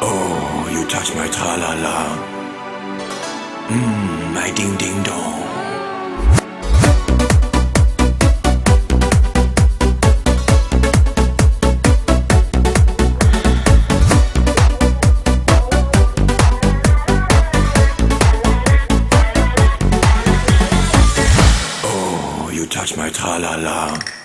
Oh, you touch my tra-la-la. Mmm, my ding-ding-dong. Oh, touch my tra-la-la. la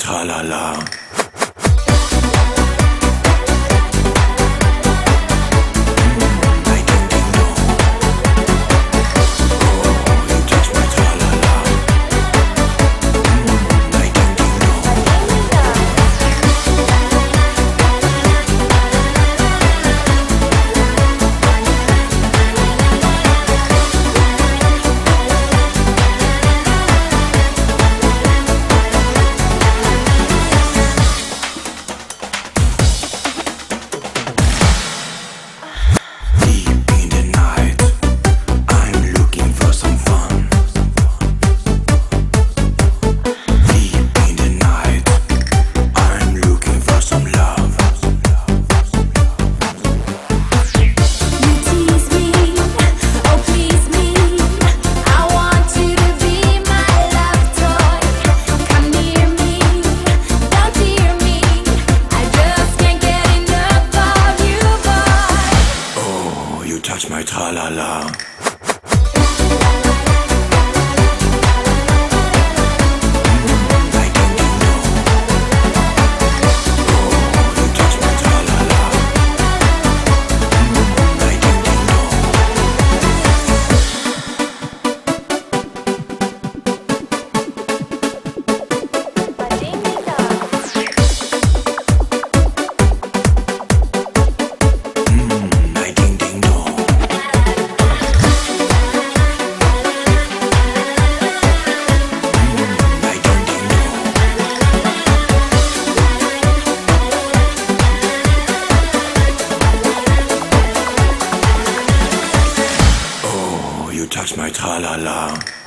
Tralala. la la. la la.